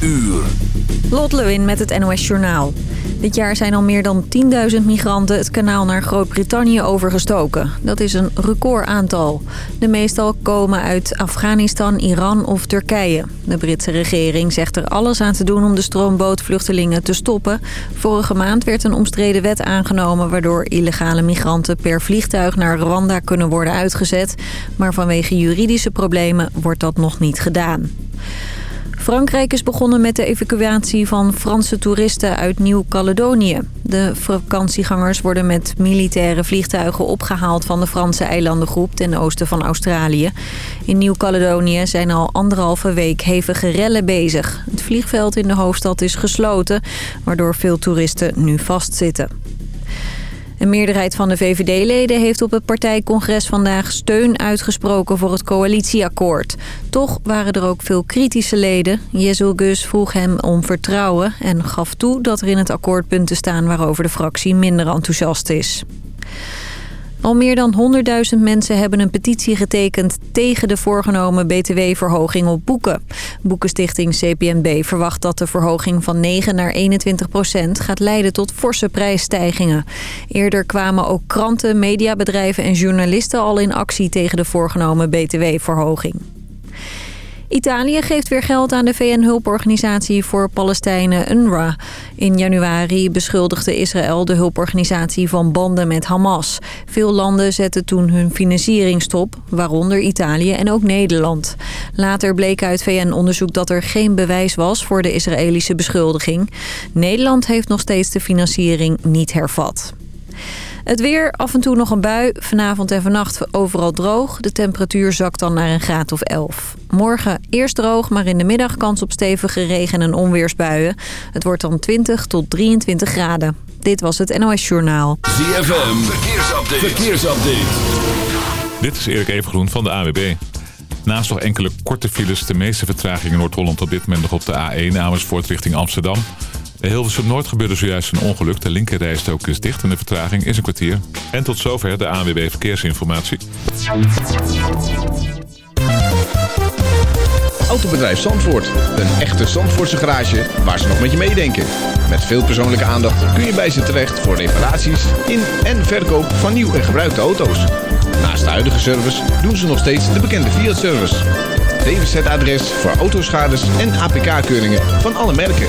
uur. Lot Lewin met het NOS Journaal. Dit jaar zijn al meer dan 10.000 migranten het kanaal naar Groot-Brittannië overgestoken. Dat is een recordaantal. De meestal komen uit Afghanistan, Iran of Turkije. De Britse regering zegt er alles aan te doen om de stroombootvluchtelingen te stoppen. Vorige maand werd een omstreden wet aangenomen... waardoor illegale migranten per vliegtuig naar Rwanda kunnen worden uitgezet. Maar vanwege juridische problemen wordt dat nog niet gedaan. Frankrijk is begonnen met de evacuatie van Franse toeristen uit Nieuw-Caledonië. De vakantiegangers worden met militaire vliegtuigen opgehaald van de Franse eilandengroep ten oosten van Australië. In Nieuw-Caledonië zijn al anderhalve week hevige rellen bezig. Het vliegveld in de hoofdstad is gesloten, waardoor veel toeristen nu vastzitten. Een meerderheid van de VVD-leden heeft op het partijcongres vandaag steun uitgesproken voor het coalitieakkoord. Toch waren er ook veel kritische leden. Jezel Gus vroeg hem om vertrouwen en gaf toe dat er in het akkoord punten staan waarover de fractie minder enthousiast is. Al meer dan 100.000 mensen hebben een petitie getekend tegen de voorgenomen btw-verhoging op boeken. Boekenstichting CPNB verwacht dat de verhoging van 9 naar 21 procent gaat leiden tot forse prijsstijgingen. Eerder kwamen ook kranten, mediabedrijven en journalisten al in actie tegen de voorgenomen btw-verhoging. Italië geeft weer geld aan de VN-hulporganisatie voor Palestijnen UNRWA. In januari beschuldigde Israël de hulporganisatie van banden met Hamas. Veel landen zetten toen hun financiering stop, waaronder Italië en ook Nederland. Later bleek uit VN-onderzoek dat er geen bewijs was voor de Israëlische beschuldiging. Nederland heeft nog steeds de financiering niet hervat. Het weer, af en toe nog een bui. Vanavond en vannacht overal droog. De temperatuur zakt dan naar een graad of 11. Morgen eerst droog, maar in de middag kans op stevige regen- en onweersbuien. Het wordt dan 20 tot 23 graden. Dit was het NOS Journaal. ZFM, verkeersupdate. verkeersupdate. Dit is Erik Evengroen van de AWB. Naast nog enkele korte files, de meeste vertragingen in Noord-Holland op dit moment nog op de A1 Amersfoort richting Amsterdam. Bij Hilversum Noord gebeurde zojuist een ongeluk. De linkerrijstrook is dicht en de vertraging is een kwartier. En tot zover de ANWB Verkeersinformatie. Autobedrijf Zandvoort. Een echte Zandvoortse garage waar ze nog met je meedenken. Met veel persoonlijke aandacht kun je bij ze terecht voor reparaties in en verkoop van nieuw en gebruikte auto's. Naast de huidige service doen ze nog steeds de bekende Fiat-service. DWZ-adres voor autoschades en APK-keuringen van alle merken.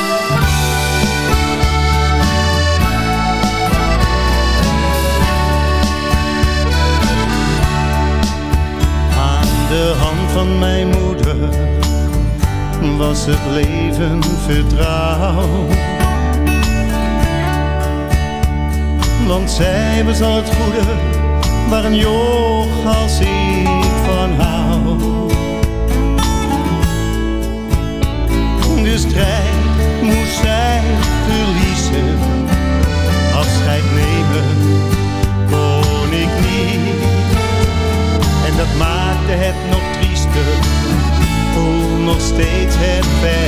De hand van mijn moeder was het leven vertrouwd. Want zij was het goede waar een joch als ik van hou. De strijd moest zij verliezen, dat maakte het nog triester, voel nog steeds het verdriet.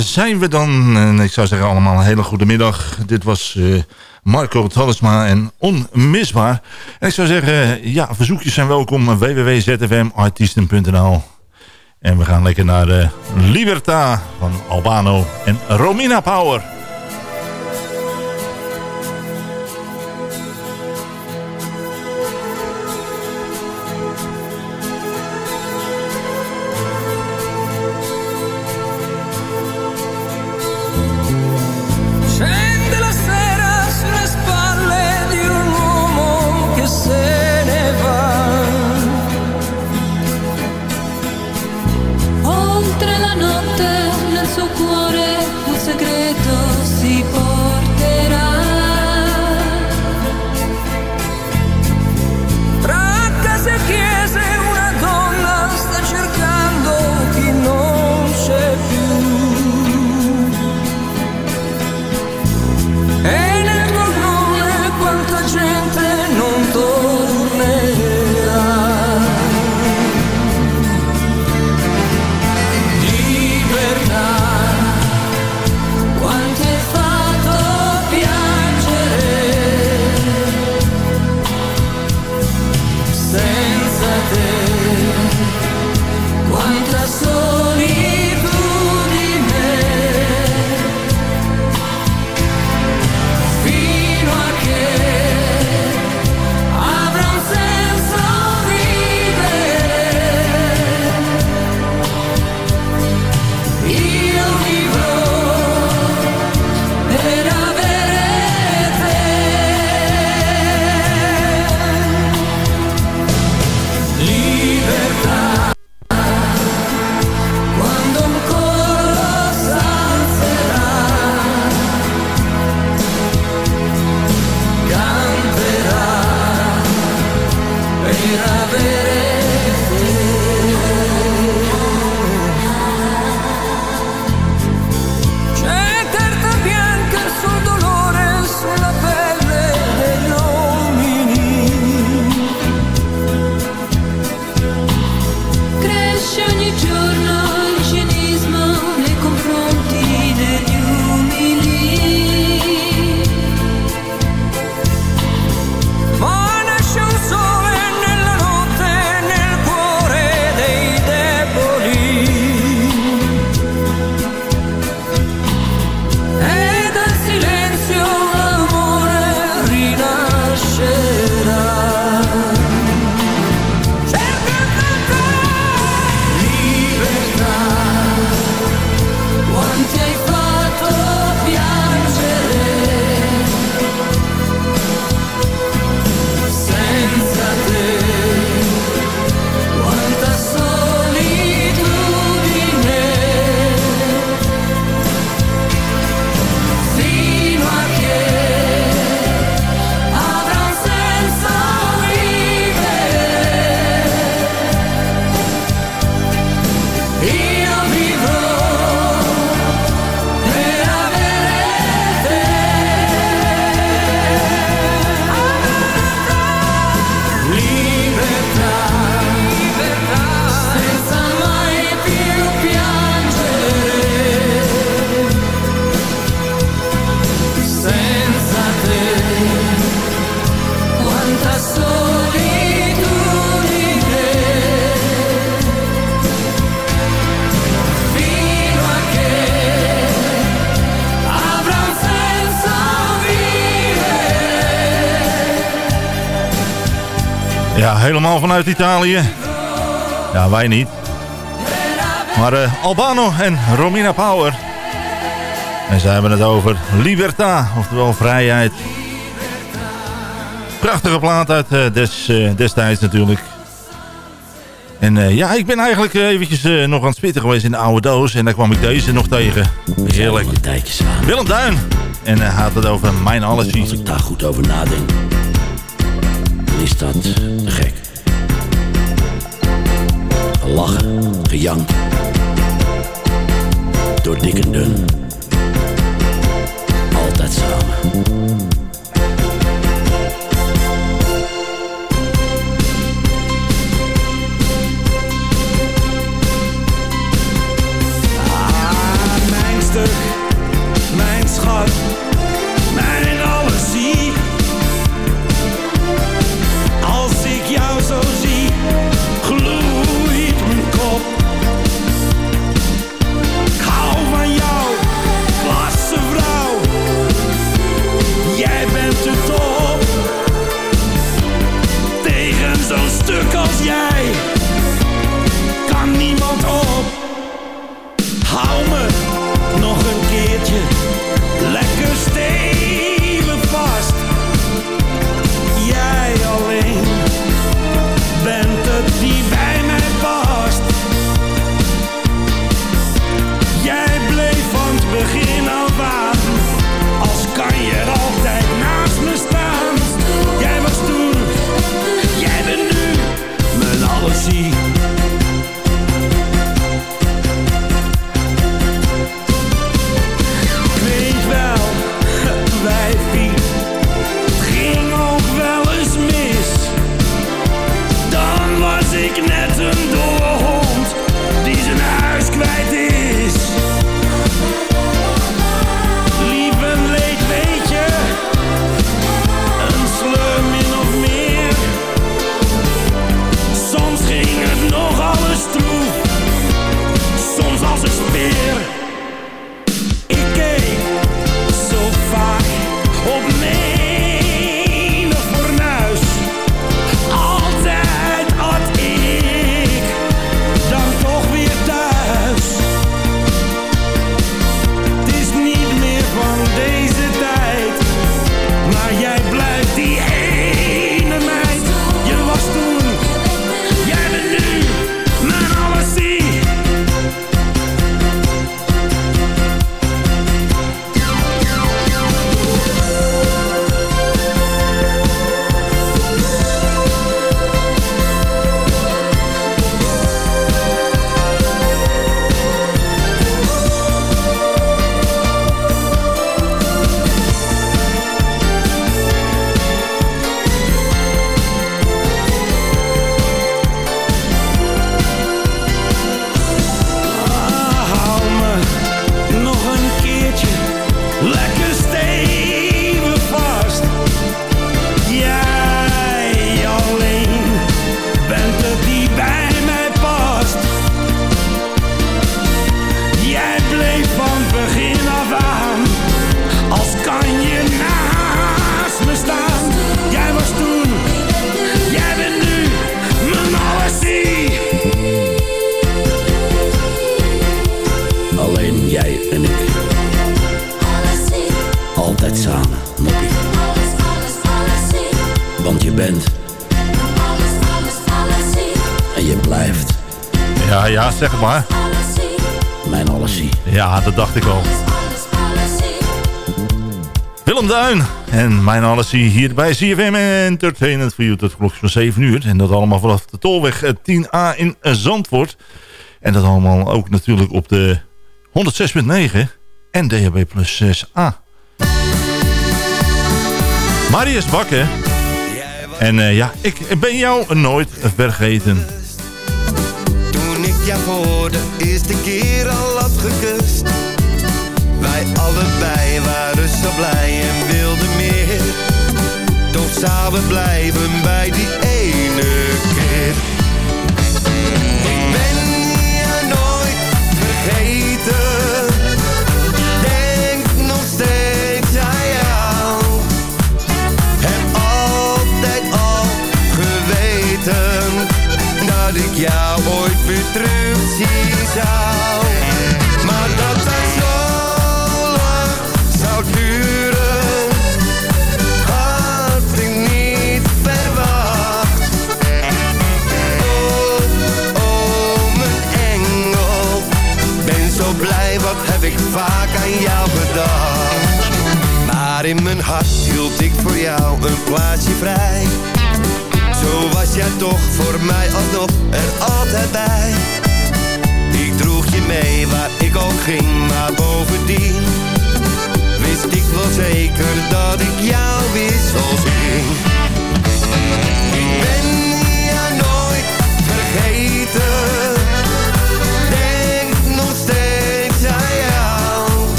Zijn we dan. En ik zou zeggen allemaal een hele goede middag. Dit was uh, Marco Tallisma en Onmisbaar. En ik zou zeggen, ja, verzoekjes zijn welkom. www.zfmartiesten.nl En we gaan lekker naar de eh, Liberta van Albano en Romina Power. Vanuit Italië. Ja, wij niet. Maar uh, Albano en Romina Power. En ze hebben het over Libertà, oftewel vrijheid. Prachtige plaat uit uh, des, uh, destijds natuurlijk. En ja, ik ben eigenlijk eventjes nog aan het spitten geweest in de oude doos. En daar kwam ik deze nog tegen. Heerlijk. Willem Duin. En hij had het over mijn alles. Als ik daar goed over nadenk, is dat gek. Lachen, gejank. Door dik en dun. Altijd samen. Je hier bij CFM Entertainment voor u tot klok van 7 uur. En dat allemaal vanaf de Tolweg eh, 10A in Zandvoort. En dat allemaal ook natuurlijk op de 106.9 en DHB plus 6A. Marius Bakken. En eh, ja, ik ben jou nooit vergeten. Toen ik jou voor de eerste keer al had gekust Wij allebei waren zo blij en meer We blijven bij die ene keer. Ik ben jou nooit vergeten. Denk nog steeds aan jou. Heb altijd al geweten ik jou ooit weer terug zien zou. In mijn hart hield ik voor jou een plaatsje vrij. Zo was jij toch voor mij alsnog er altijd bij. Ik droeg je mee waar ik ook ging, maar bovendien wist ik wel zeker dat ik jou weer zal zien.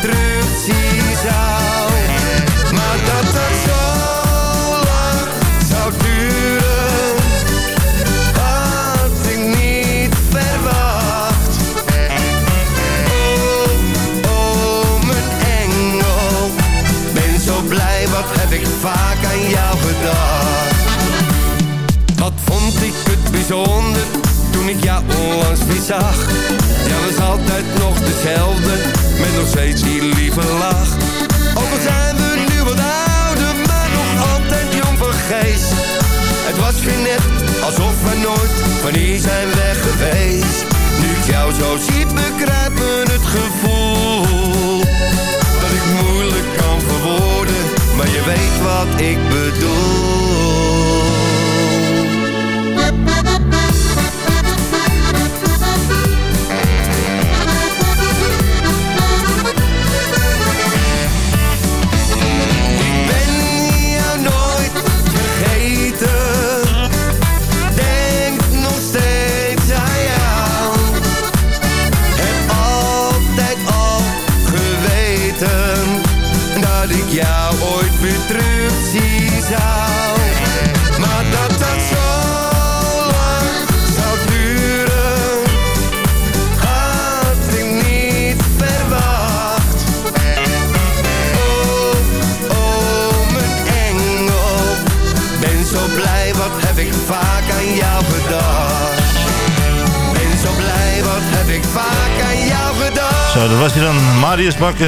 Terug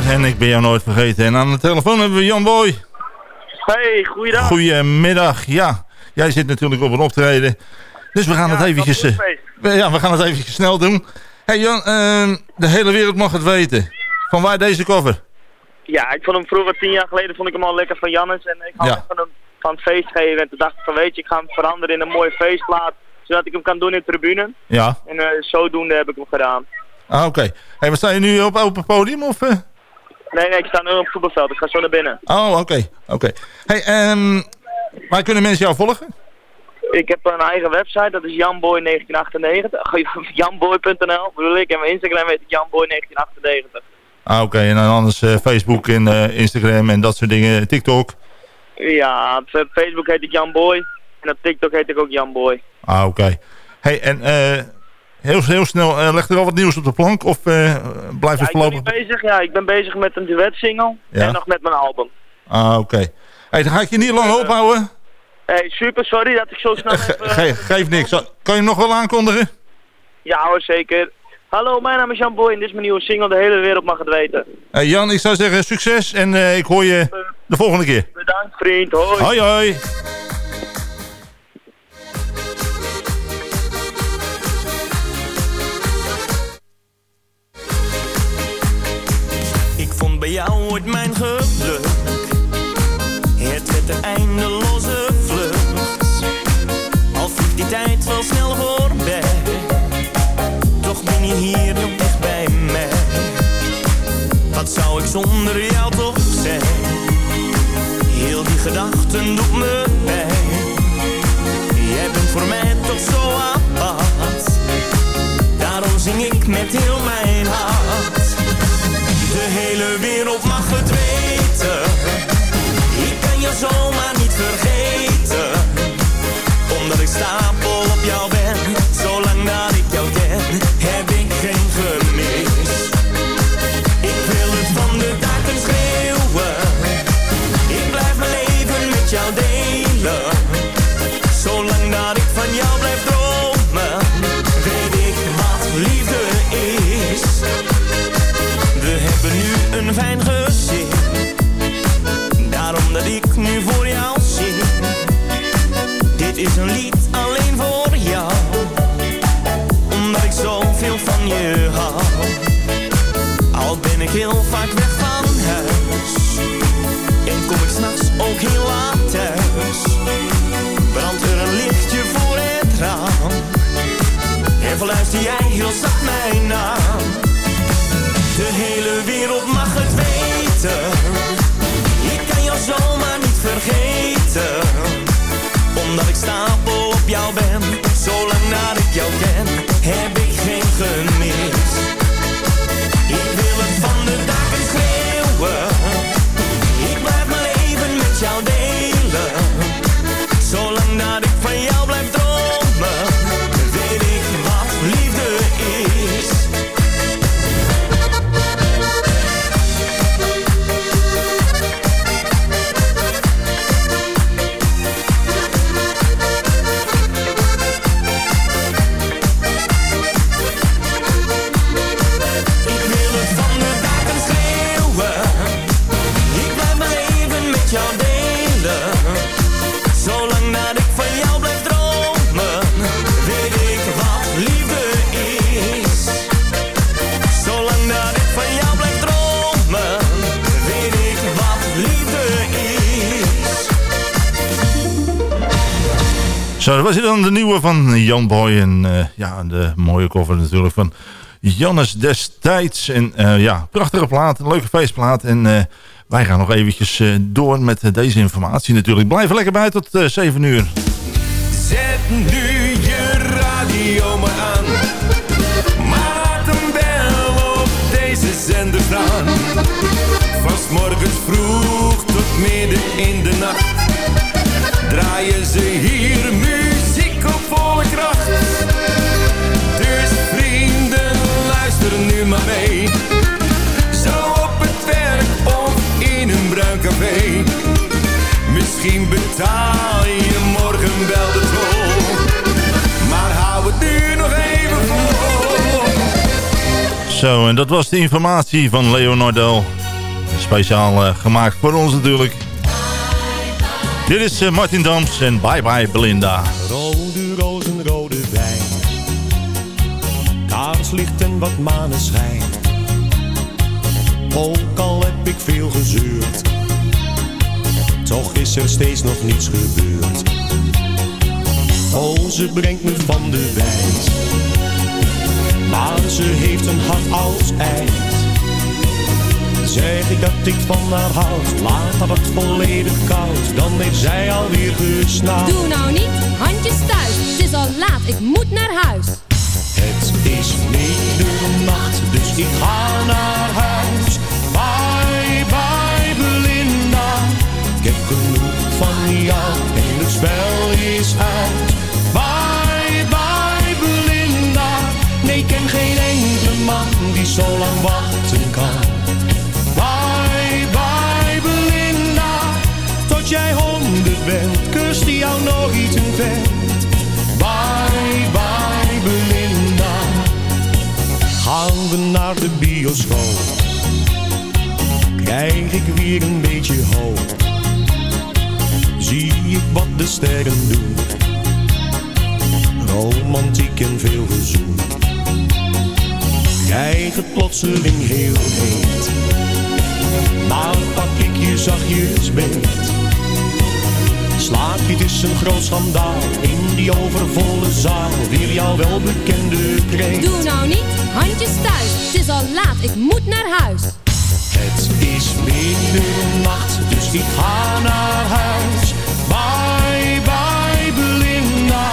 En ik ben jou nooit vergeten. En aan de telefoon hebben we Jan Boy. Hey, goeiedag. Goedemiddag. Ja, jij zit natuurlijk op een optreden. Dus we gaan Ja, het eventjes... eh, ja, we gaan het eventjes snel doen. Hey Jan, eh, de hele wereld mag het weten. Van waar deze cover? Ja, ik vond hem vroeger, tien jaar geleden, vond ik hem al lekker van Jannes. En ik had Ja. van, hem van het feest geven. En toen dacht ik van, weet je, ik ga hem veranderen in een mooie feestplaat. Zodat ik hem kan doen in de tribune. Ja. En eh, zodoende heb ik hem gedaan. Ah, oké. Hey, wat sta je nu op open podium? Of, eh? Nee, nee, ik sta nu op het voetbalveld. Ik ga zo naar binnen. Oh, oké. oké. Hey, ehm, waar kunnen mensen jou volgen? Ik heb een eigen website, dat is janboy1998. Janboy.nl bedoel ik. En mijn Instagram heet janboy1998. Ah, oké. En dan anders eh, Facebook en eh, Instagram en dat soort dingen. TikTok. Ja, op Facebook heet ik Janboy. En op TikTok heet ik ook Janboy. Ah, oké. Hey, en eh, heel, heel snel, eh, legt er al wat nieuws op de plank? Of eh blijft Ja, het ik ben voorlopig... bezig, ja, ik ben bezig met een duetsingle. Ja. En nog met mijn album. Ah, oké. Hey, dan ga ik je niet lang ophouden. Hey, super, sorry dat ik zo snel Ge- geef niks. Kan je hem nog wel aankondigen? Ja hoor, zeker. Hallo, mijn naam is Jan Boy en dit is mijn nieuwe single. De hele wereld mag het weten. Hey, Jan, ik zou zeggen succes en eh, ik hoor je de volgende keer. Bedankt vriend, hoi. Hoi, hoi. Bij jou ooit mijn geluk. Het werd een eindeloze vlucht. Al vliegt die tijd wel snel voorbij. Toch ben je hier nog dicht bij mij. Wat zou ik zonder jou toch zijn? Heel die gedachten doet me pijn. Jij bent voor mij toch zo apart. Daarom zing ik met heel mijn hart. De hele wereld mag het weten. Ik kan je zomaar niet vergeten. Omdat ik stapel op jou ben. Wil vaak weg van huis. En kom ik s'nachts ook heel laat thuis. Brandt er een lichtje voor het raam. En verluister jij heel zacht mijn naam. De hele wereld mag het weten. Ik kan jou zomaar niet vergeten. Omdat ik stapel op jou ben. Zolang dat ik jou ken, heb ik geen gemis. Zo, dat was hier dan de nieuwe van Jan Boy. En eh, ja, de mooie cover natuurlijk van Jannes destijds. En eh, ja, prachtige plaat, een leuke feestplaat. En eh, wij gaan nog eventjes door met deze informatie natuurlijk. Blijf er lekker bij tot eh 7 uur. Zet nu je radio maar aan. Maak hem wel op deze zender. Van 's morgens vroeg tot midden in de nacht. Draaien ze hier muziek op volle kracht. Dus vrienden, luister nu maar mee. Zo op het werk of in een bruin café. Misschien betaal je morgen wel de tol. Maar hou het nu nog even vol. Zo, en dat was de informatie van Leo Nordel. Speciaal eh, gemaakt voor ons natuurlijk. Dit is eh, Martin Dams en Bye Bye Belinda. Rode rozen, rode wijn. Kaarslicht en wat maneschijn. Ook al heb ik veel gezeurd. Toch is er steeds nog niets gebeurd. Oh, ze brengt me van de wijs. Maar ze heeft een hart als ijs. Zeg ik dat ik van haar houd, laat haar het volledig koud. Dan heeft zij alweer gesnapt. Doe nou niet, handjes thuis. Het is al laat, ik moet naar huis. Het is middernacht, dus ik ga naar huis. Bye, bye Belinda. Ik heb genoeg van jou en het spel is uit. Bye, bye Belinda. Nee, ik ken geen enkele man die zo lang wachten die jou nog iets een vent. Bye, bye Belinda. Gaan we naar de bioscoop. Krijg ik weer een beetje hoop. Zie ik wat de sterren doen. Romantiek en veel gezoen. Krijg het plotseling heel heet. Maar pak ik je zachtjes beet. Slaap je dus een groot schandaal in die overvolle zaal. Weer jouw welbekende kreet. Doe nou niet, handjes thuis. Het is al laat, ik moet naar huis. Het is middernacht, dus ik ga naar huis. Bye, bye Belinda.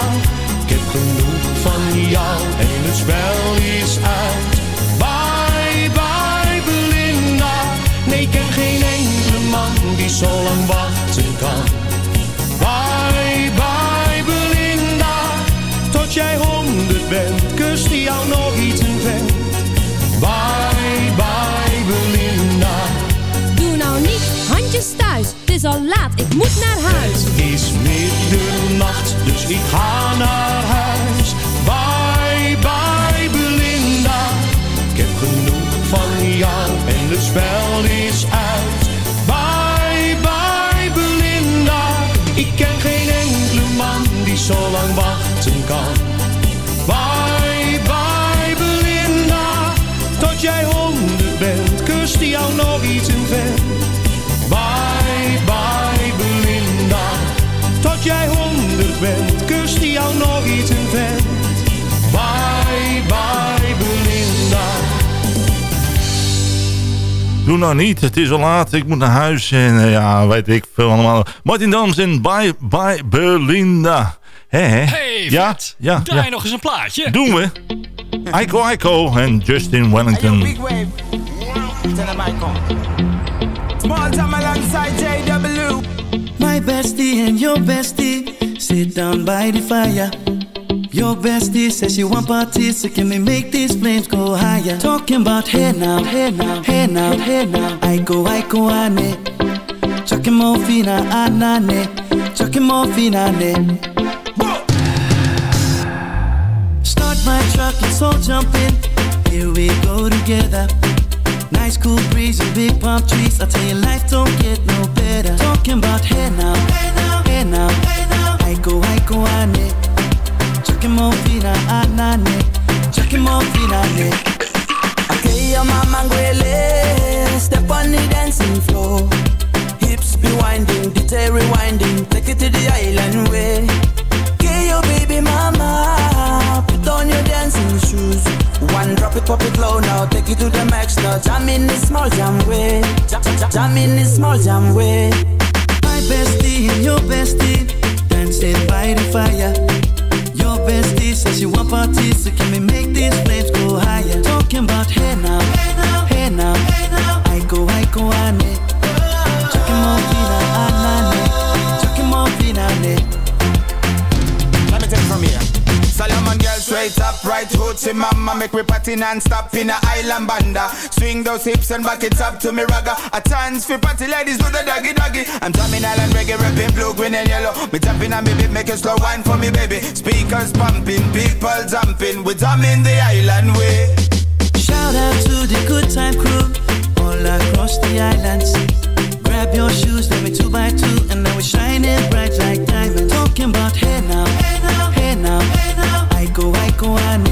Ik heb genoeg van jou en het spel is uit. Bye, bye Belinda. Nee, ik ken geen enkele man die zo lang wachten kan. Is laat, ik moet naar huis. Het is middernacht, dus ik ga naar huis. Bye, bye Belinda. Ik heb genoeg van jou en het spel is uit. Bye, bye Belinda. Ik ken geen enkele man die zo lang wachten kan. Bye, bye Belinda. Tot jij honderd bent, kust jou nog iets in vent. Jou nog iets in vent. Bye, bye Belinda. Doe nou niet, het is al laat, ik moet naar huis en eh, ja, weet ik veel allemaal. Martin Dams en Bye Bye Belinda. Hé, hé. Hey, ja, vet. ja, Draai ja. nog eens een plaatje. Doen we. Aiko Aiko en Justin Wellington. wave. Them I come. My bestie and your bestie sit down by the fire. Your bestie says she want parties, so can we make these flames go higher? Talking about hey now, hey now, hey now, hey now. I go, I go, ane. Chucking more fina, anane. Chucking more fina, ah, ne. Start my truck, let's all jump in. Here we go together. Nice cool breeze and big palm trees. I tell you, life don't get no better. Talking about hey now, hey now, hey now, hey now. I go, I go, ane. Chucking more fina, anane. Chucking more fina, ne. Okay, your mama ngwele. Step on the dancing floor. Hips be winding, detail rewinding. Take it to the island way. Okay, your baby mama. Put on your dancing shoes. One drop it, pop it low now. Take it to the max now. Jam in this small jam way. Jam, jam, jam in this small jam way. My bestie and your bestie dancing by the fire. Your bestie says she want parties, so can we make these flames go higher? Talking about hey now, hey now, hey now, hey now. I go, I go, ane. Chucking more fina, anane. Chucking straight up, right hoochie mama Make me party non-stop in a island banda. Swing those hips and back it up to me ragga. A chance for party ladies do the doggy doggy. I'm drumming island reggae, rapping blue, green and yellow. Me tapping on me beat, make a slow wine for me baby. Speakers pumping, people jumping. We drumming the island way. Shout out to the good time crew all across the islands. Grab your shoes, let me two by two, and now we're shining bright like diamonds. Talking about hey now, hey now, hey now, hey now. I go, I go, ane.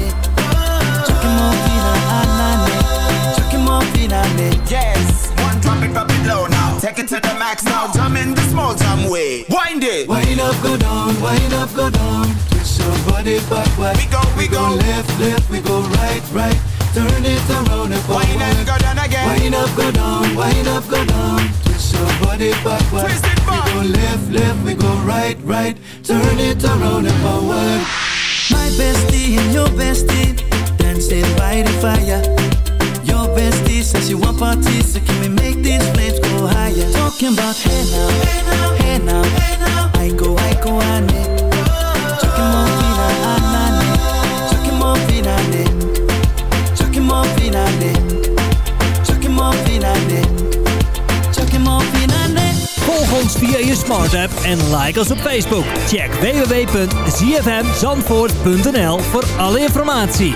Chucking more fina, anane. Chucking more fina, ne. Yes, one drop it, drop it low now Take it to the max now, jam in the small jam way Wind it Wind up, go down, wind up, go down. Twist your body backward. We go, we go. left, left, we go right, right. Turn it around and forward. Wind and go down again Wind up, go down, wind up, go down. Twist your body backward. Twist it back. We go left, left, we go right, right. Turn it around and forward. My bestie and your bestie dancing by the fire. Your bestie says she want parties, so can we make these flames go higher? Talking about hey now, hey now, hey now, hey now. I go, I go, ane. Chucking Volg ons via je smart app en like ons op Facebook. Check www.zfmzandvoort.nl voor alle informatie.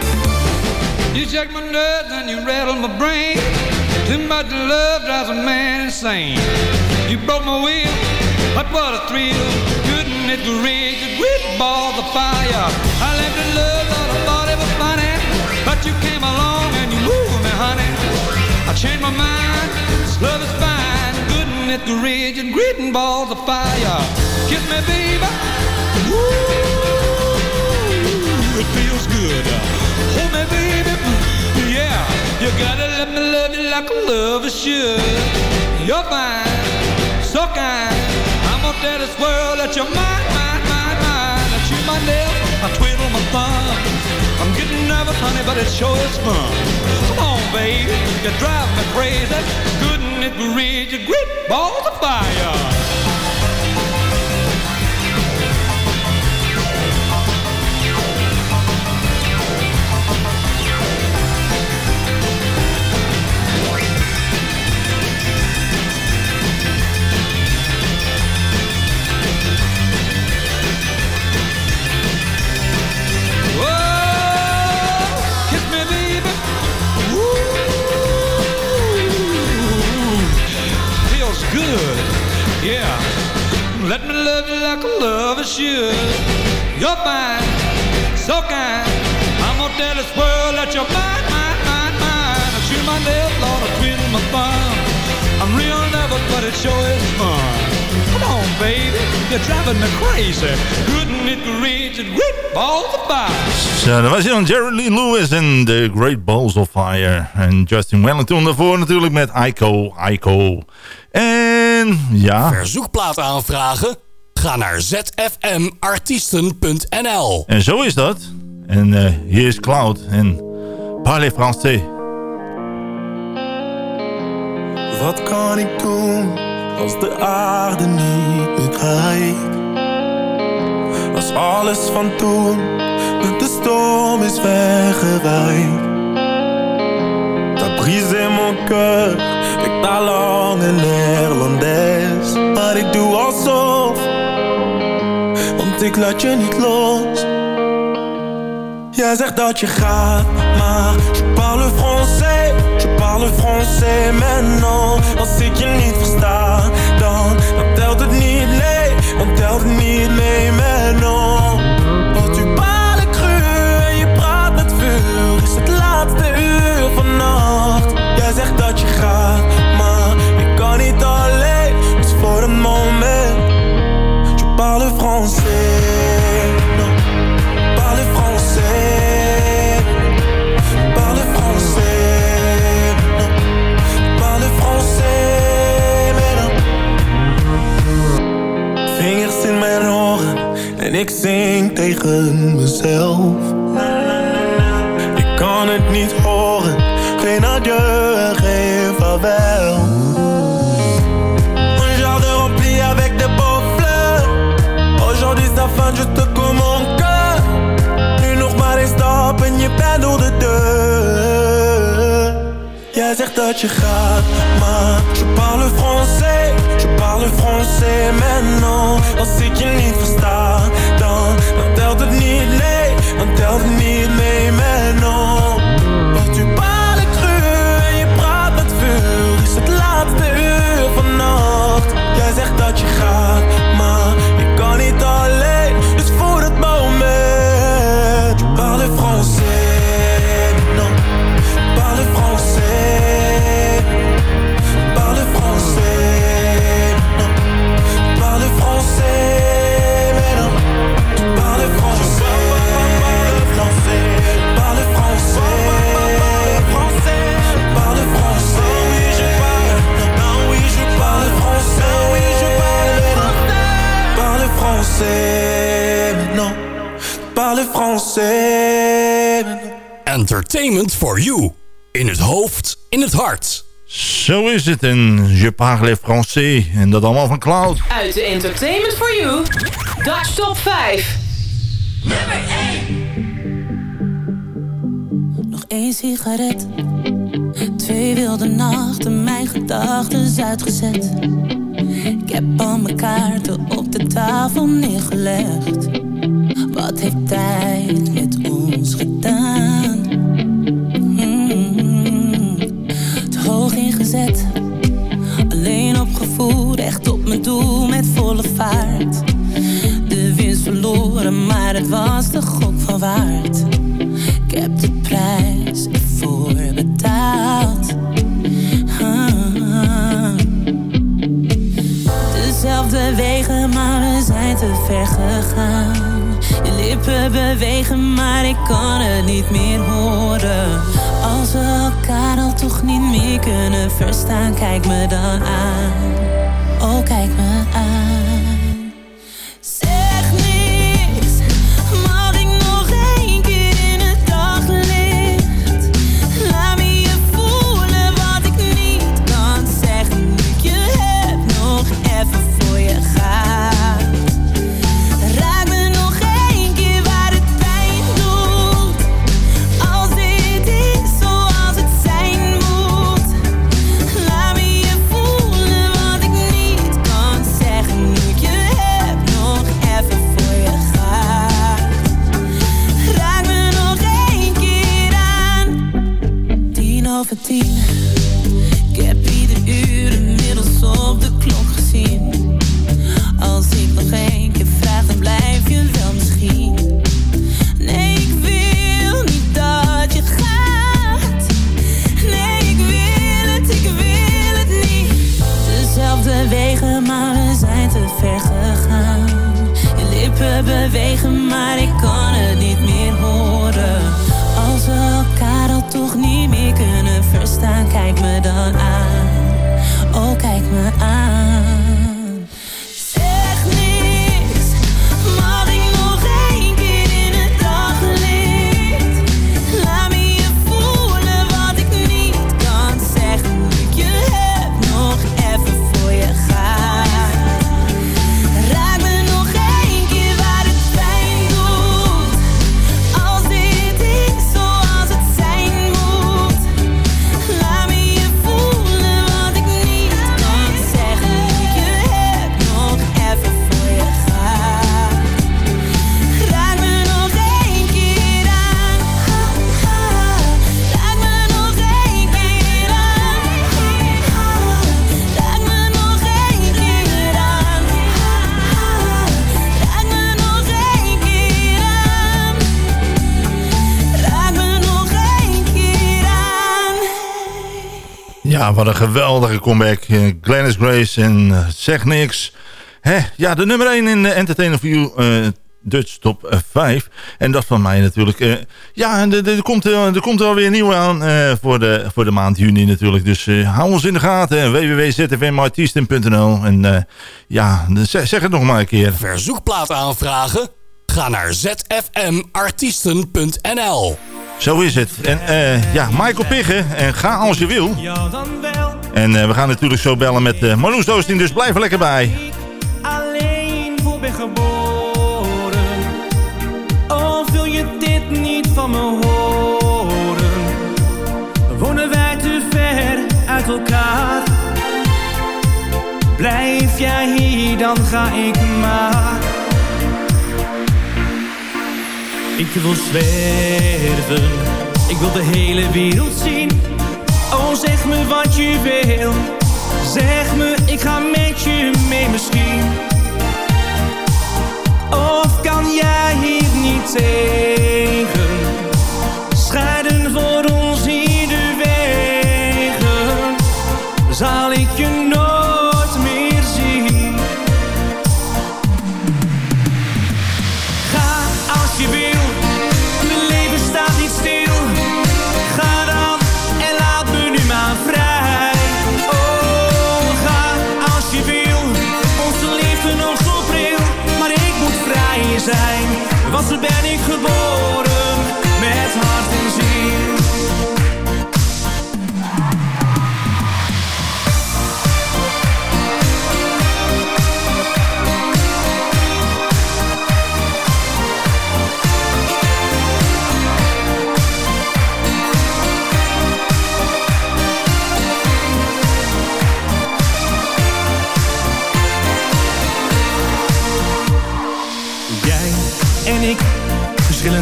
You check my nerves and you rattle my brain. Too much love drives a man insane. You broke my will, but what a thrill. Couldn't it reach a great ball of fire? I left in love, thought I thought it was funny. But you came along and you moved me, honey. I changed my mind, this love is. Couldn't it reach a great balls of fire? Kiss me, baby. Ooh, it feels good. Hold me, baby. Yeah, you gotta let me love you like a lover should. You're fine, so kind. I'm gonna tell this world that you're mine, mine, mine, mine. I chew my nails, I twiddle my thumb. I'm getting nervous, honey, but it sure is fun. Come on, baby, you drive me crazy. Couldn't it reach a great balls of fire? Yeah, let me love you like a lover should. You're fine, so kind. I'm gonna tell this world that you're mine, mine, mine, mine. I chew my nails, Lord, I on my thumb. I'm real nervous, but it sure is fun. Come on, baby, you're driving me crazy. Couldn't it reach and rip all the fire? Zo, dat was dan Jerry Lee Lewis en The Great Balls of Fire. En Justin Wellington daarvoor natuurlijk met Ico, Ico. En ja... Verzoekplaat aanvragen? Ga naar zfmartiesten.nl En zo is dat. En eh, hier is Cloud en Parlez Français. Wat kan ik doen als de aarde niet meer draait? Als alles van toen met de storm is weggewaaid. T'as brisé mon cœur, ik lang in Nederlands. Maar ik doe alsof, want ik laat je niet los. Jij zegt dat je gaat, maar je parle français, je parle français maintenant. Als ik je niet versta, dan, dan telt het niet, nee, dan telt het niet. Ik zing tegen mezelf. Ik kan het niet horen, geen adieu, geen vaarwel. Un jardin rempli avec de beaux fleurs. Aujourd'hui ça fin juste comme mon cœur. Nu nog maar één stap en je bent door de deur. Jij zegt dat je gaat, maar je parle français, je parle français maintenant. Als ik je niet Entertainment for you. In het hoofd, in het hart. Zo is het en Je parle français. En dat allemaal van Cloud. Uit de Entertainment for You, Dutch Top 5. Nog één sigaret. Twee wilde nachten, mijn gedachten uitgezet. Ik heb al mijn kaarten op de tafel neergelegd. Wat heeft tijd met ons gedaan? Doel met volle vaart. De winst verloren, maar het was de gok van waard. Ik heb de prijs ervoor betaald. Ah. Dezelfde wegen, maar we zijn te ver gegaan. Je lippen bewegen, maar ik kan het niet meer horen. Als we elkaar al toch niet meer kunnen verstaan, kijk me dan aan. Oh, kijk me aan. Wat een geweldige comeback. Eh, Glennis Grace en eh, Zeg Niks. Ja, de nummer 1 in de Entertainer View eh, Dutch Top eh, 5. En dat van mij natuurlijk. Eh, ja, er, er, komt, er, komt er alweer nieuw aan eh, voor, de, voor de maand juni natuurlijk. Dus eh, hou ons in de gaten. www.zfmartiesten.nl En eh, ja, zeg, zeg het nog maar een keer. Verzoekplaat aanvragen? Ga naar zfmartiesten.nl Zo is het. En eh, ja, Michael Piggen. En ga als je wil. Ja, dan wel. En eh, we gaan natuurlijk zo bellen met uh, Marloes Doosting. Dus blijf er lekker bij. alleen voor ben geboren. Of wil je dit niet van me horen? Wonen wij te ver uit elkaar? Blijf jij hier, dan ga ik maar. Ik wil zwerven, ik wil de hele wereld zien. Oh, zeg me wat je wil. Zeg me, ik ga met je mee misschien. Of kan jij hier niet tegen?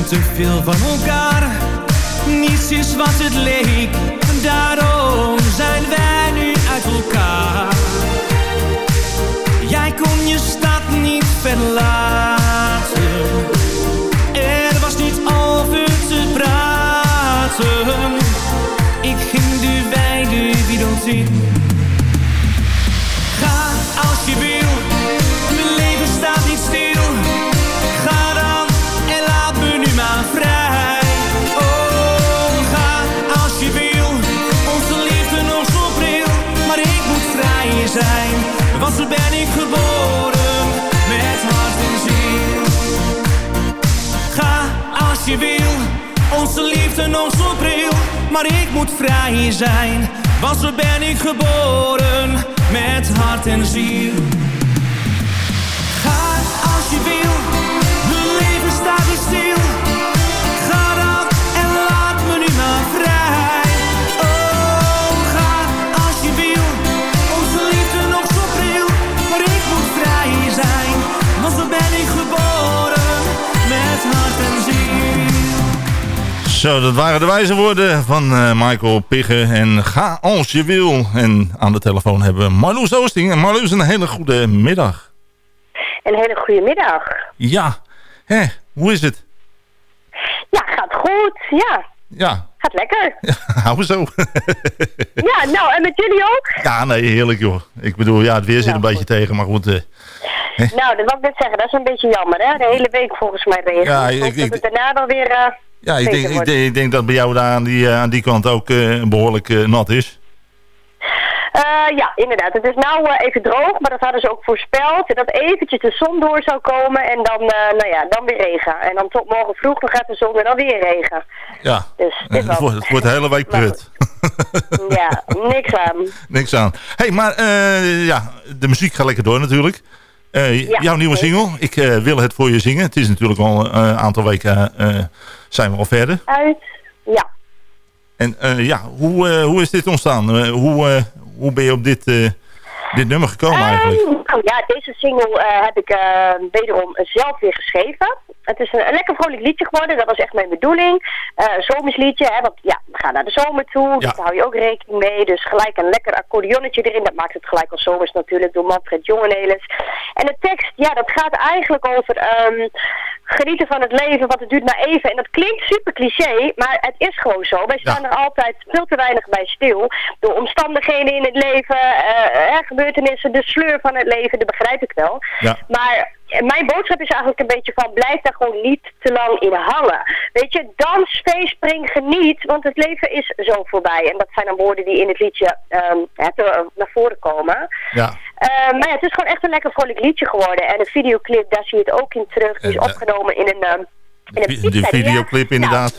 Te veel van elkaar. Niets is wat het leek, daarom zijn wij nu uit elkaar. Jij kon je stad niet verlaten. Er was niet over te praten. Ik ging de wijde wereld in. Ga als je wil, moet vrij zijn, want zo ben ik geboren. Met hart en ziel. Zo, dat waren de wijze woorden van eh, Michael Piggen. En ga als je wil. En aan de telefoon hebben we Marloes Oosting. En Marloes, een hele goede middag. Een hele goede middag. Ja, hè, hoe is het? Ja, gaat goed, ja. Ja, Gaat lekker. Hou zo. ja, nou, en met jullie ook? Ja, nee, heerlijk joh. Ik bedoel, ja, het weer zit Nou, een beetje tegen, maar goed. eh, Nou, dat wil ik net zeggen. Dat is een beetje jammer, hè? De hele week volgens mij regen. Ja, ik ik- ik- dat het daarna dan weer eh, ja, ik denk, ik, denk, ik denk dat bij jou daar aan die, eh, aan die kant ook eh, behoorlijk eh, nat is. Ja, inderdaad. Het is nou even droog, maar dat hadden ze ook voorspeld. Dat eventjes de zon door zou komen en dan, nou ja, dan weer regen. En dan tot morgen vroeg dan gaat de zon en dan weer regen. Ja, Dus dit het, wordt, het wordt de hele week prut. Ja, niks aan. Niks aan. hey, maar ja, de muziek gaat lekker door natuurlijk. Eh, Ja, jouw nieuwe zeker. single, ik eh, wil het voor je zingen. Het is natuurlijk al een eh, aantal weken zijn we al verder. Uit. Ja. En ja, hoe, hoe is dit ontstaan? Hoe, hoe ben je op dit, dit nummer gekomen eigenlijk? Ehm, nou ja, deze single eh, heb ik eh, wederom zelf weer geschreven. Het is een, een lekker vrolijk liedje geworden, dat was echt mijn bedoeling. Eh zomersliedje, hè, want ja, we gaan naar de zomer toe, dus daar hou je ook rekening mee. Dus gelijk een lekker accordeonnetje erin, dat maakt het gelijk al zomers natuurlijk, door Manfred Jongenelis. En de tekst, ja, dat gaat eigenlijk over ehm, genieten van het leven, want het duurt maar even. En dat klinkt super cliché, maar het is gewoon zo. Wij staan er altijd veel te weinig bij stil. Door omstandigheden in het leven, eh, gebeurtenissen, de sleur van het leven, dat begrijp ik wel. Ja. Maar mijn boodschap is eigenlijk een beetje van blijf daar gewoon niet te lang in hangen. Weet je, dans, feest, spring, geniet, want het leven is zo voorbij. En dat zijn dan woorden die in het liedje ehm, naar voren komen. Ja. Eh, maar ja, het is gewoon echt een lekker vrolijk liedje geworden. En de videoclip, daar zie je het ook in terug. Die is eh, opgenomen in een... ehm, De videoclip inderdaad.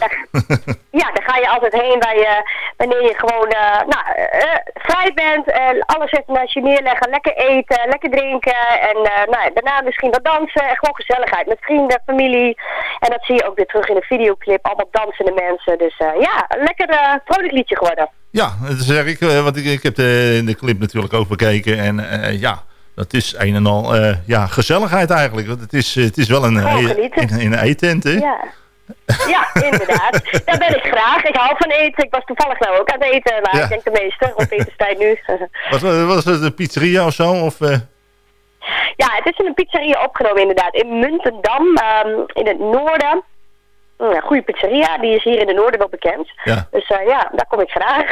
Ja, daar ga je altijd heen bij, wanneer je gewoon eh, nou, eh, vrij bent. eh, alles even naast je neerleggen. Lekker eten, lekker drinken. En eh, nou, daarna misschien wat dansen. En gewoon gezelligheid met vrienden, familie. En dat zie je ook weer terug in de videoclip. Allemaal dansende mensen. Dus eh, ja, een lekker eh, vrolijk liedje geworden. Ja, dat zeg ik. eh, Want ik, ik heb de, de clip natuurlijk ook bekeken. En eh, ja, dat is een en al eh, ja, gezelligheid eigenlijk. Want het is, eh, het is wel een, eh, in, in een eettent, hè? Ja. Ja, inderdaad. Daar ben ik graag. Ik hou van eten. Ik was toevallig nou ook aan het eten. Maar Ja. ik denk de meeste rond etenstijd nu. Was, was het een pizzeria of zo? Of, Ja, het is in een pizzeria opgenomen inderdaad. In Muntendam, ehm, in het noorden. Een goede pizzeria, die is hier in het noorden wel bekend. Ja. Dus eh, ja, daar kom ik graag.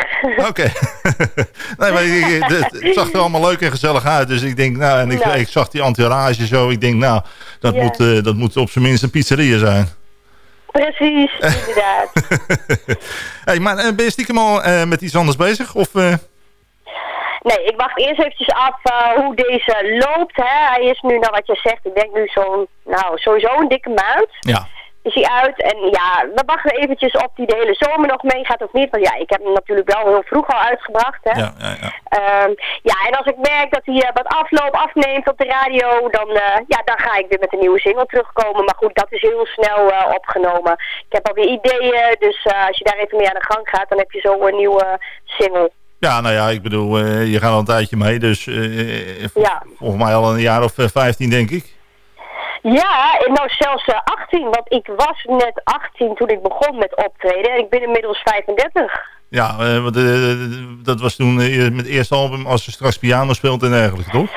Oké. nee, maar ik, ik- het, het zag er allemaal leuk en gezellig uit. Dus ik denk, nou, en ik, Nou. ik zag die entourage zo. Ik denk, nou, dat, Ja. moet, eh, dat moet op zijn minst een pizzeria zijn. Precies, inderdaad. hey, maar eh, ben je stiekem al met iets anders bezig? Of, Nee, ik wacht eerst eventjes af hoe deze loopt. Hè. Hij is nu, nou wat je zegt, ik denk nu zo'n, nou sowieso een dikke maand. Ja. Is hij uit en ja, we wachten eventjes op die de hele zomer nog meegaat of niet. Want ja, ik heb hem natuurlijk wel heel vroeg al uitgebracht. Hè. ja, ja, ja. Ehm, ja, en als ik merk dat hij eh, wat afloop afneemt op de radio, dan, eh, ja, dan ga ik weer met een nieuwe single terugkomen. Maar goed, dat is heel snel eh, opgenomen. Ik heb alweer ideeën, dus als je daar even mee aan de gang gaat, dan heb je zo een nieuwe single. Ja, nou ja, ik bedoel, je gaat al een tijdje mee. Dus Ja. volgens mij al een jaar of 15, denk ik. Ja, nou zelfs eh, 18, want ik was net 18 toen ik begon met optreden en ik ben inmiddels 35. Ja, eh, want, eh, dat was toen eh, met het eerste album als je straks piano speelt en dergelijke, toch?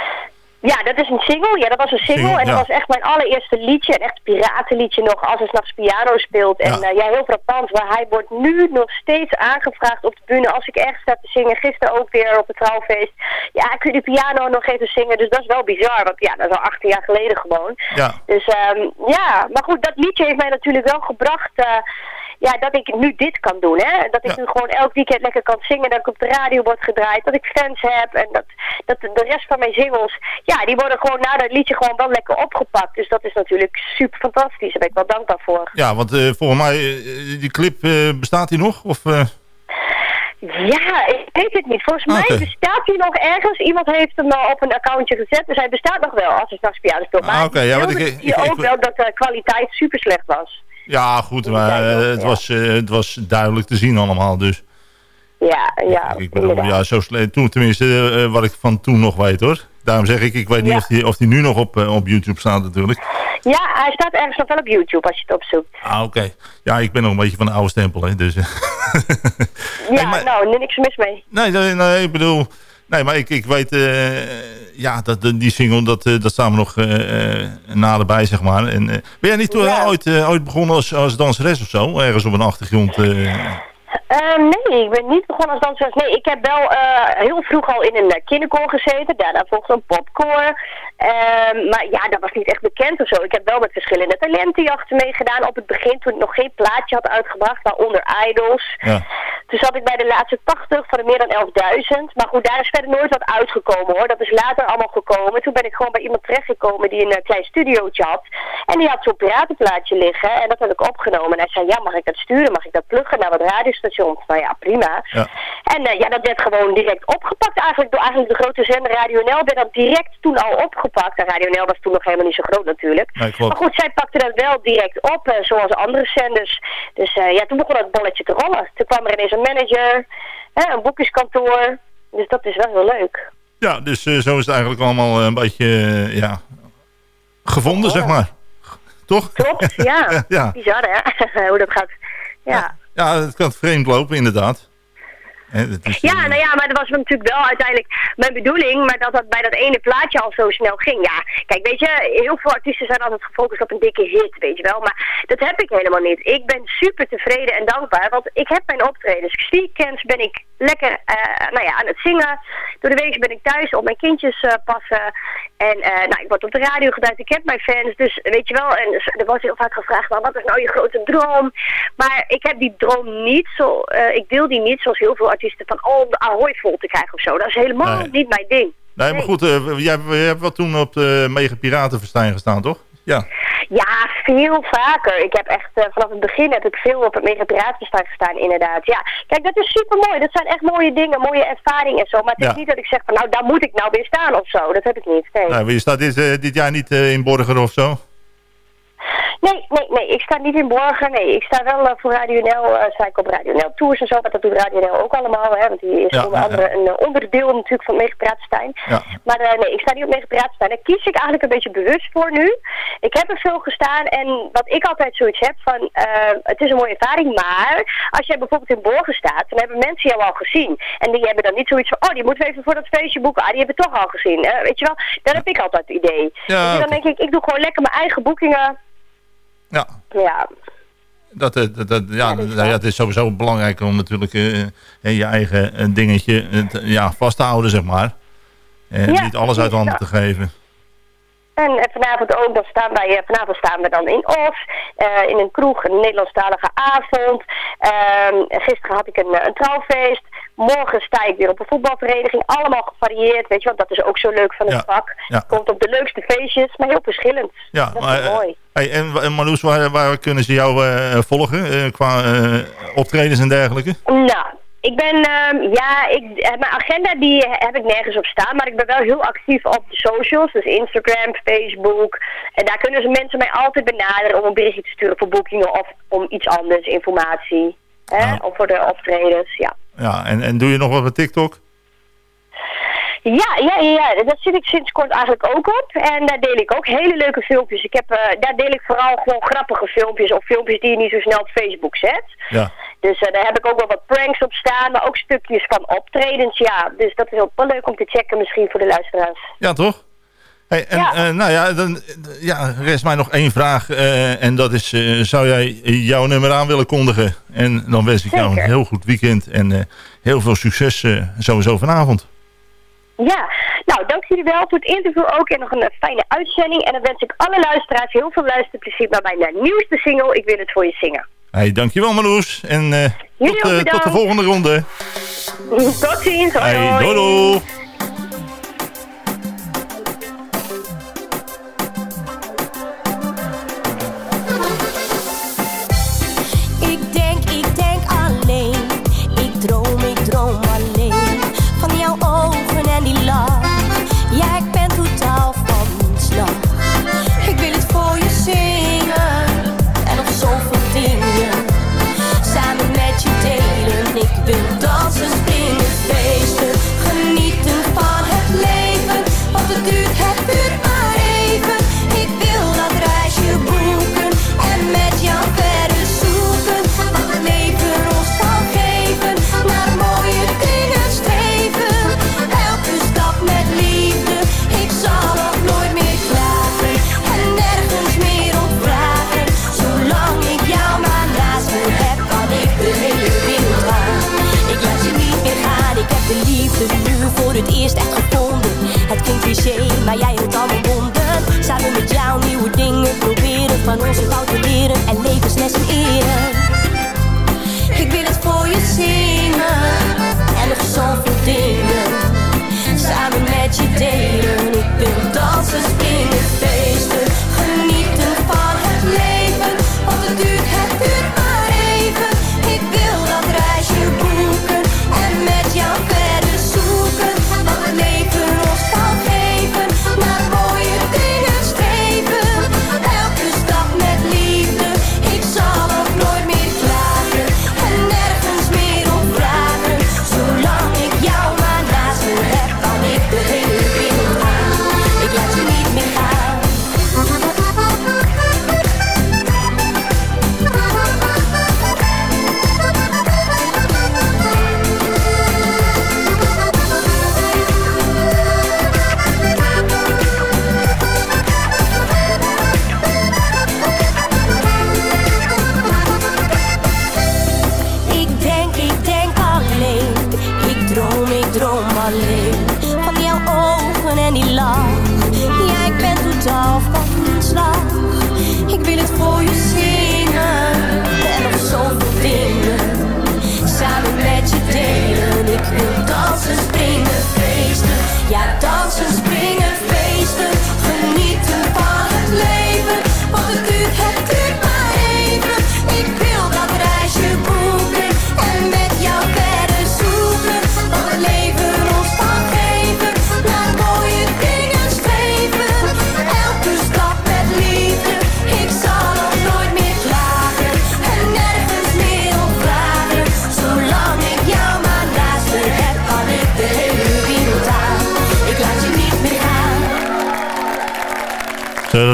Ja, dat is een single. Ja, dat was een single. Single, en dat ja. was echt mijn allereerste liedje. Een echt piratenliedje nog, als hij s'nachts piano speelt. En Ja. ja. ja, heel frappant. Maar hij wordt nu nog steeds aangevraagd op de bühne als ik ergens sta te zingen. Gisteren ook weer op het trouwfeest. Ja, kun je de piano nog even zingen? Dus dat is wel bizar. Want ja, dat is al 18 jaar geleden gewoon. Ja. Dus ehm, ja, maar goed, dat liedje heeft mij natuurlijk wel gebracht... eh, ja, dat ik nu dit kan doen, hè. Dat ik nu gewoon elk weekend lekker kan zingen, dat ik op de radio word gedraaid, dat ik fans heb en dat, dat de rest van mijn singles, ja, die worden gewoon na dat liedje gewoon wel lekker opgepakt. Dus dat is natuurlijk super fantastisch, daar ben ik wel dankbaar voor. Ja, want eh, volgens mij, eh, die clip, eh, bestaat die nog? Of, Ja, ik weet het niet. Volgens mij Oké. bestaat hij nog ergens. Iemand heeft hem eh, op een accountje gezet, dus hij bestaat nog wel als hij straks piano speelt. Maar Ah, oké, ja, ik, ik- ook ik- wel dat de kwaliteit super slecht was. Ja, goed, maar eh, het, was, eh, het was duidelijk te zien allemaal. Dus Ja, ja, ik bedoel, inderdaad. ja, zo slecht. Toen, tenminste, eh, wat ik van toen nog weet hoor. Daarom zeg ik, ik weet niet Ja. of die, of die nu nog op, op YouTube staat natuurlijk. Ja, hij staat ergens nog wel op YouTube als je het opzoekt. Ah, oké. Ja, ik ben nog een beetje van de oude stempel, hè. Dus. Ja, nou, niks mis mee. Nee, nee, nee, ik bedoel... Nee, maar ik, ik weet... ja, dat, die single, dat, eh, dat staan we nog eh, eh, naderbij, zeg maar. En, ben jij niet Ja. ooit, ooit begonnen als, als danseres of zo? Ergens op een achtergrond? Ehm, nee, ik ben niet begonnen als danseres. Nee, ik heb wel eh, heel vroeg al in een uh, kinderkoor gezeten. Daarna volgde een popkoor. Ehm, maar ja, dat was niet echt bekend of zo. Ik heb wel met verschillende talentenjachten meegedaan op het begin. Toen ik nog geen plaatje had uitgebracht, waaronder Idols. Ja. Toen zat ik bij de laatste 80 van de meer dan 11.000. Maar goed, daar is verder nooit wat uitgekomen hoor. Dat is later allemaal gekomen. Toen ben ik gewoon bij iemand terechtgekomen die een klein studiootje had. En die had zo'n piratenplaatje liggen. En dat heb ik opgenomen. En hij zei, ja, mag ik dat sturen? Mag ik dat pluggen naar wat Nou ja, prima. Ja. En uh, ja, dat werd gewoon direct opgepakt eigenlijk door eigenlijk de grote zender Radio NL. werd dat direct toen al opgepakt. En Radio NL was toen nog helemaal niet zo groot natuurlijk. Nee. Maar goed, zij pakte dat wel direct op, uh, zoals andere zenders. Dus uh, ja, toen begon het balletje te rollen. Toen kwam er ineens een manager, hè, een boekjeskantoor. Dus dat is wel heel leuk. Ja, dus uh, zo is het eigenlijk allemaal een beetje, ja, gevonden, oh. zeg maar. Toch? Klopt, ja. ja. Bizar, hè? Hoe dat gaat. ja. Ja, het kan vreemd lopen, inderdaad. Ja, nou ja, maar dat was natuurlijk wel uiteindelijk mijn bedoeling, maar dat dat bij dat ene plaatje al zo snel ging. Ja, kijk, weet je, heel veel artiesten zijn altijd gefocust op een dikke hit, weet je wel, maar dat heb ik helemaal niet. Ik ben super tevreden en dankbaar, want ik heb mijn optredens. Weekends ben ik lekker uh, nou ja, aan het zingen. Door de week ben ik thuis op mijn kindjes uh, passen. En uh, nou, ik word op de radio geduid, ik heb mijn fans. Dus weet je wel, en er wordt heel vaak gevraagd, maar wat is nou je grote droom? Maar ik heb die droom niet zo, ik deel die niet zoals heel veel artiesten van, oh, de Ahoy vol te krijgen of zo. Dat is helemaal nee. niet mijn ding. Nee, maar goed, jij, jij hebt wat toen op de Mega Piratenfestijn gestaan, toch? Ja. Ja, veel vaker. Ik heb echt uh, vanaf het begin heb ik veel op het Mega Piratenfestijn gestaan, inderdaad. Ja, kijk, dat is super mooi. Dat zijn echt mooie dingen, mooie ervaringen en zo. Maar het Ja. is niet dat ik zeg van, nou, daar moet ik nou weer staan of zo. Dat heb ik niet. Nee, Nou, je staat dit, eh, dit jaar niet eh, in Borger of zo? Nee, nee, nee. Ik sta niet in Borgen. Nee, ik sta wel eh, voor Radio NL. eh sta ik op Radio NL Tours en zo. Maar dat doet Radio NL ook allemaal. Hè, want die is Ja, onder ja, andere een eh, onderdeel natuurlijk van. Ja. Maar eh, nee, ik sta niet op Piratenfestijn. Daar kies ik eigenlijk een beetje bewust voor nu. Ik heb er veel gestaan en wat ik altijd zoiets heb van, eh, het is een mooie ervaring, maar als jij bijvoorbeeld in Borgen staat, dan hebben mensen jou al gezien. En die hebben dan niet zoiets van, oh, die moeten we even voor dat feestje boeken. Ah, die hebben we toch al gezien. Eh, weet je wel, dan heb ik altijd het idee. Dus dan denk ik, ik doe gewoon lekker mijn eigen boekingen. Ja. Ja, Dat, eh, dat, dat, ja, nou ja, het is sowieso belangrijk om natuurlijk eh, je eigen eh, dingetje ja, vast te houden, zeg maar. En Ja, niet alles uit handen te geven. En vanavond ook, dan staan wij, vanavond staan we dan in Os, in een kroeg, een Nederlandstalige avond. Ehm, gisteren had ik een, een trouwfeest. Morgen sta ik weer op een voetbalvereniging. Allemaal gevarieerd, weet je, want dat is ook zo leuk van het vak. Komt op de leukste feestjes, maar heel verschillend. Ja, dat is maar, wel eh, mooi. Hey, en, Marloes, waar, waar kunnen ze jou eh, volgen eh, qua optredens en dergelijke? Nou, ik ben, ehm, ja, ik, mijn agenda die heb ik nergens op staan, maar ik ben wel heel actief op de socials, dus Instagram, Facebook. En daar kunnen ze mensen mij altijd benaderen om een berichtje te sturen voor boekingen of om iets anders, informatie. Hè? Of voor de optredens, ja. Ja, en, en doe je nog wat met TikTok? Ja, ja, ja, dat zit ik sinds kort eigenlijk ook op. En daar deel ik ook hele leuke filmpjes. Ik heb, eh, daar deel ik vooral gewoon grappige filmpjes of filmpjes die je niet zo snel op Facebook zet. Ja. Dus eh, daar heb ik ook wel wat pranks op staan, maar ook stukjes van optredens, ja. Dus dat is ook wel leuk om te checken misschien voor de luisteraars. Ja, toch? Hey, en eh, nou ja, dan ja, rest mij nog één vraag. eh, en dat is, eh, zou jij jouw nummer aan willen kondigen? En dan wens ik jou een heel goed weekend en heel veel succes sowieso vanavond. Ja, nou dank jullie wel voor het interview ook en nog een fijne uitzending. En dan wens ik alle luisteraars heel veel luisterplezier bij mijn nieuwste single, Ik wil het voor je zingen. Hey, dankjewel Marloes. En tot, tot de volgende ronde. Tot ziens, hoi Hey, doei doei.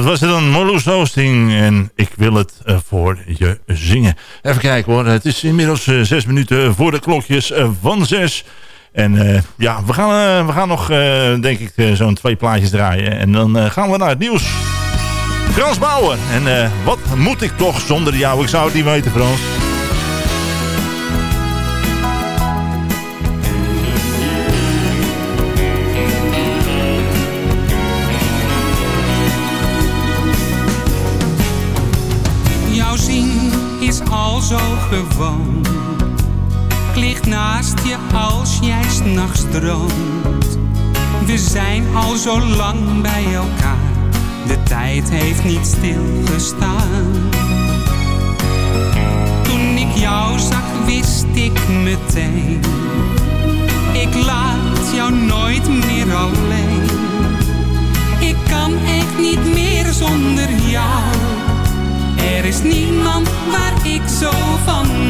was het een Marloes Oosting. En ik wil het eh, voor je zingen. Even kijken hoor, het is inmiddels eh, zes minuten voor de klokjes eh, van zes. En ja, we gaan, we gaan nog, denk ik, zo'n twee plaatjes draaien. En dan gaan we naar het nieuws. Frans Bouwen. En wat moet ik toch zonder jou? Ik zou het niet weten, Frans. zo gewoon. Ik lig naast je als jij s'nachts droomt. We zijn al zo lang bij elkaar. De tijd heeft niet stilgestaan. Toen ik jou zag, wist ik meteen. Ik laat jou nooit meer alleen. Ik kan echt niet meer zonder jou er is niemand waar ik zo van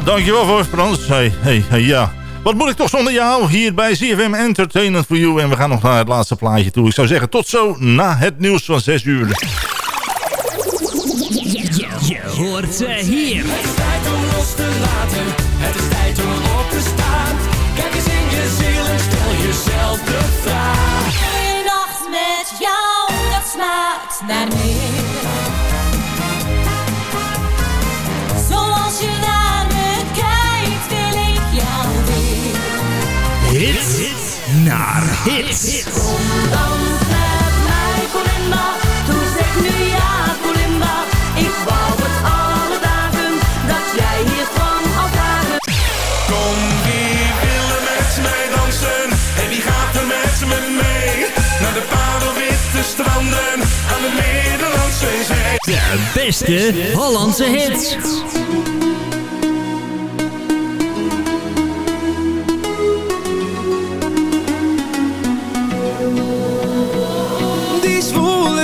Ja, dankjewel voor Frans. Hey, hey, hey, ja. Wat moet ik toch zonder jou hier bij CFM Entertainment for You. En we gaan nog naar het laatste plaatje toe. Ik zou zeggen tot zo na het nieuws van 6 uur. Je hoort ze hier. Het is tijd om los te laten, het is tijd om op te staan. Kijk eens in je ziel en stel jezelf de vraag. Een nacht met jou, dat smaakt naar meer. Naar hits. Kom dans met mij, Colinda. Toen zeg nu ja, Colinda. Ik wou het alle dagen dat jij hier kwam als dagen. Kom, wie wil er met mij dansen? En wie gaat er met me mee? Naar de parelwitte stranden aan de Middellandse Zee. De beste Hollandse hits.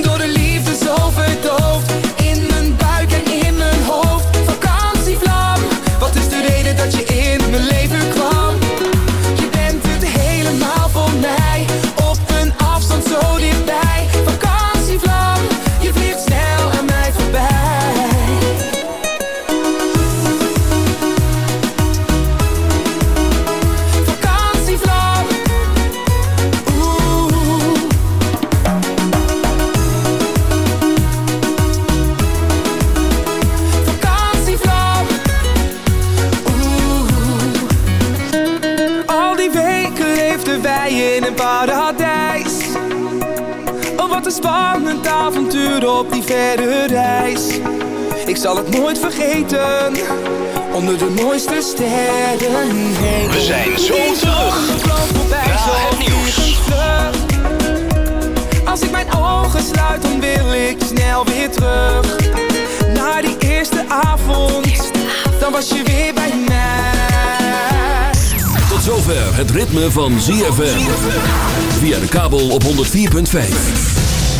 Door de liefde zo verdoofd. In mijn buik en in mijn hoofd. Vakantievlam. Wat is de reden dat je in mijn leven kwam? Een spannend avontuur op die verre reis Ik zal het nooit vergeten Onder de mooiste sterren We zijn zo terug. Na het nieuws. Als ik mijn ogen sluit dan wil ik snel weer terug Naar die eerste avond Dan was je weer bij mij Tot zover het ritme van ZFM. Via de kabel op 104.5.